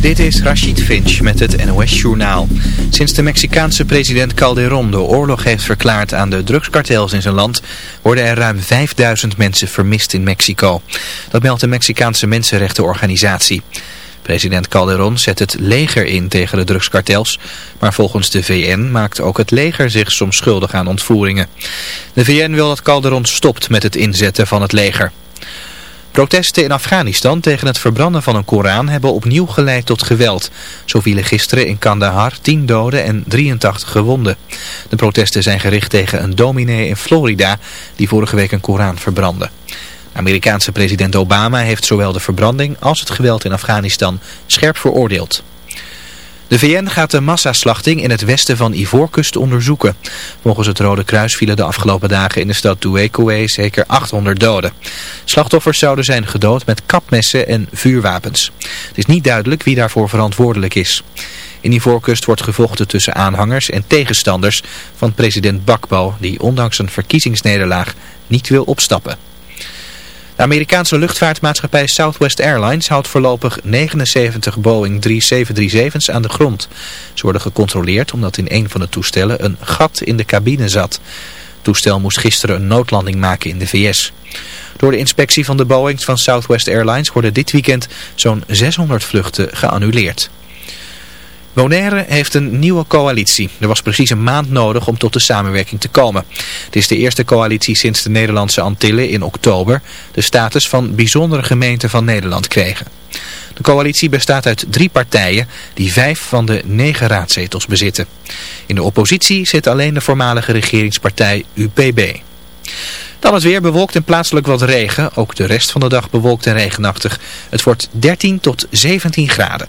Dit is Rashid Finch met het NOS-journaal. Sinds de Mexicaanse president Calderon de oorlog heeft verklaard aan de drugskartels in zijn land... worden er ruim 5000 mensen vermist in Mexico. Dat meldt de Mexicaanse Mensenrechtenorganisatie. President Calderon zet het leger in tegen de drugskartels... maar volgens de VN maakt ook het leger zich soms schuldig aan ontvoeringen. De VN wil dat Calderon stopt met het inzetten van het leger. Protesten in Afghanistan tegen het verbranden van een Koran hebben opnieuw geleid tot geweld. Zo vielen gisteren in Kandahar 10 doden en 83 gewonden. De protesten zijn gericht tegen een dominee in Florida die vorige week een Koran verbrandde. Amerikaanse president Obama heeft zowel de verbranding als het geweld in Afghanistan scherp veroordeeld. De VN gaat de massaslachting in het westen van Ivoorkust onderzoeken. Volgens het Rode Kruis vielen de afgelopen dagen in de stad Douekoué zeker 800 doden. Slachtoffers zouden zijn gedood met kapmessen en vuurwapens. Het is niet duidelijk wie daarvoor verantwoordelijk is. In Ivoorkust wordt gevochten tussen aanhangers en tegenstanders van president Bakbo... die ondanks een verkiezingsnederlaag niet wil opstappen. De Amerikaanse luchtvaartmaatschappij Southwest Airlines houdt voorlopig 79 Boeing 737's aan de grond. Ze worden gecontroleerd omdat in een van de toestellen een gat in de cabine zat. Het toestel moest gisteren een noodlanding maken in de VS. Door de inspectie van de Boeings van Southwest Airlines worden dit weekend zo'n 600 vluchten geannuleerd. Bonaire heeft een nieuwe coalitie. Er was precies een maand nodig om tot de samenwerking te komen. Het is de eerste coalitie sinds de Nederlandse Antillen in oktober de status van bijzondere gemeente van Nederland kregen. De coalitie bestaat uit drie partijen die vijf van de negen raadzetels bezitten. In de oppositie zit alleen de voormalige regeringspartij UPB. Dan het weer bewolkt en plaatselijk wat regen. Ook de rest van de dag bewolkt en regenachtig. Het wordt 13 tot 17 graden.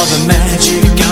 all the magic.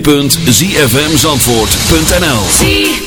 www.zfmzandvoort.nl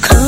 the.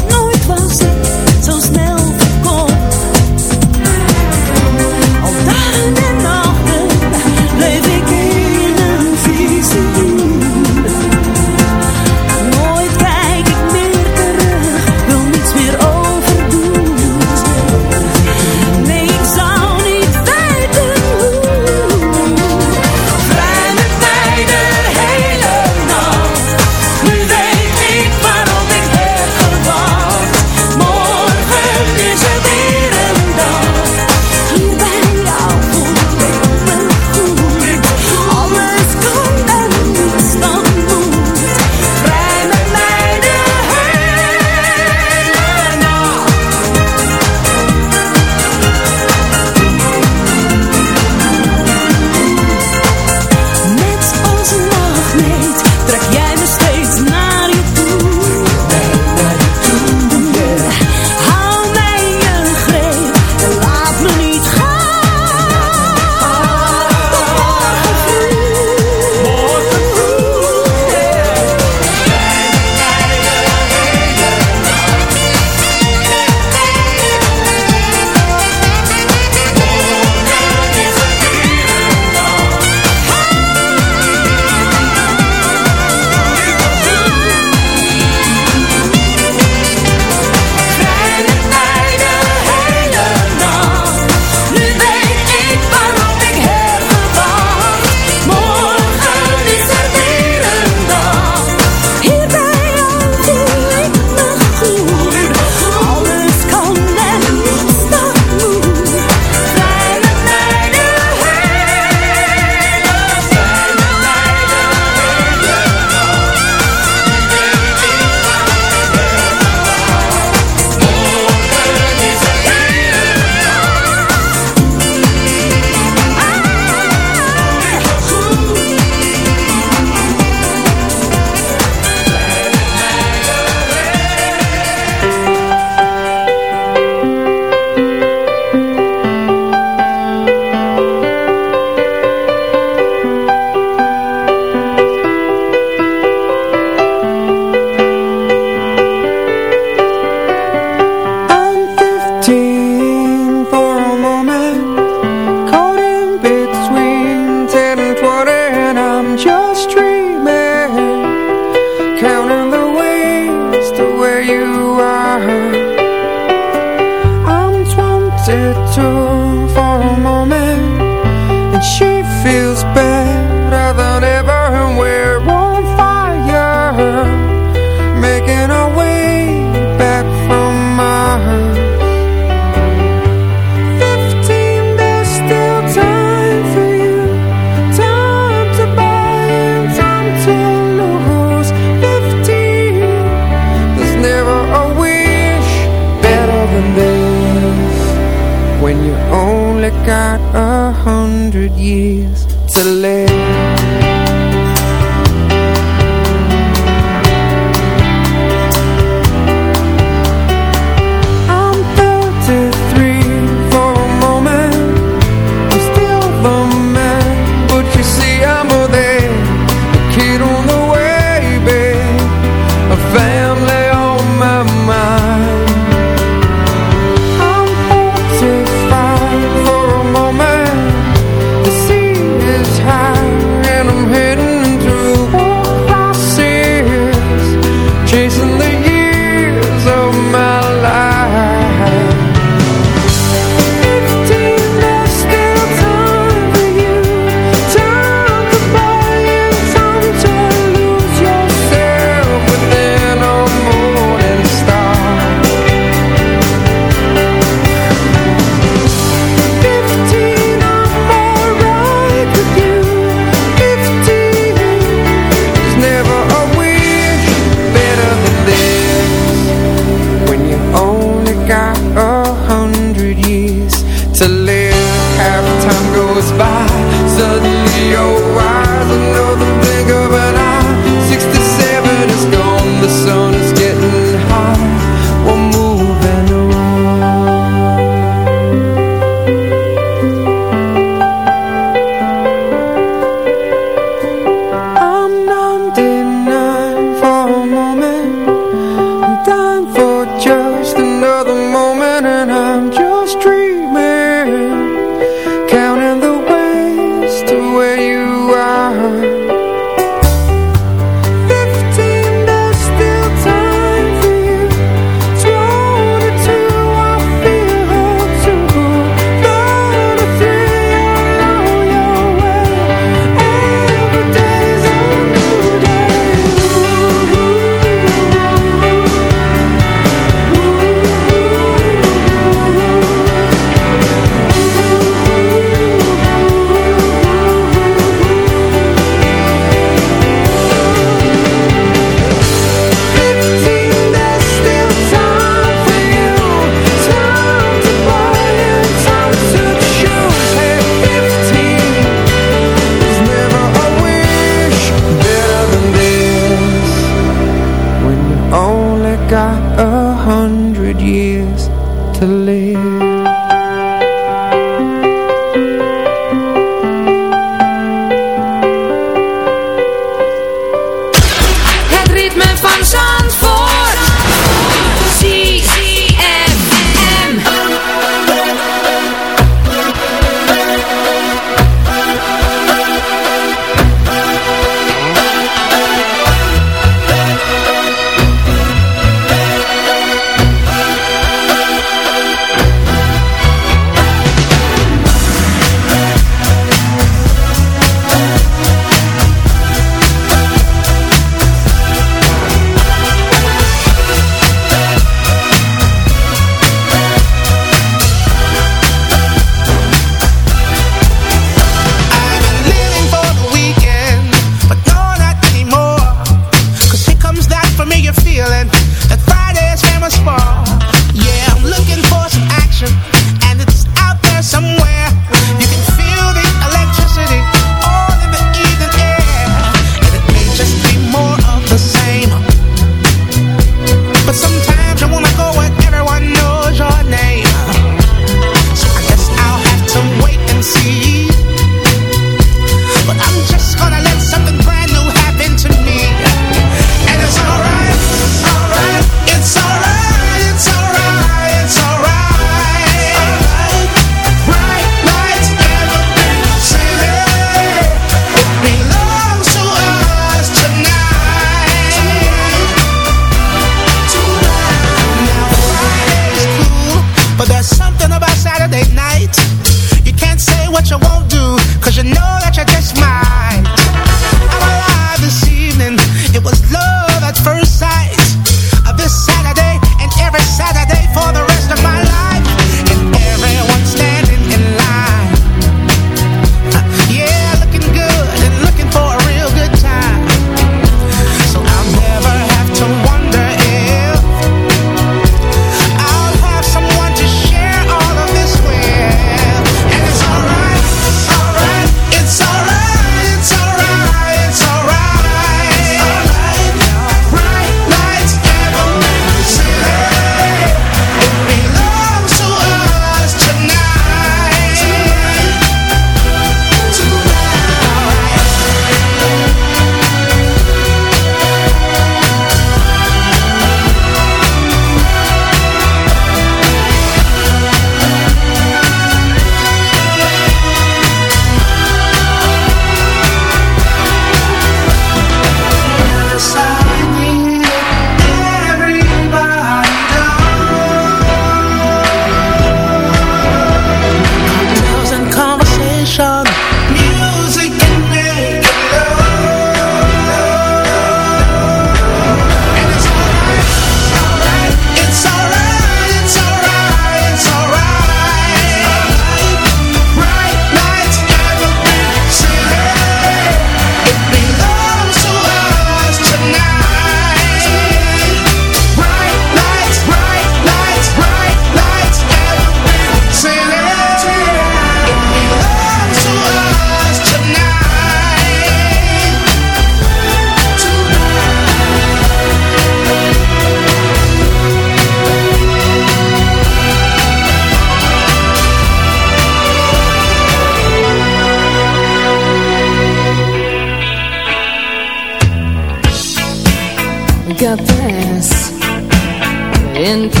in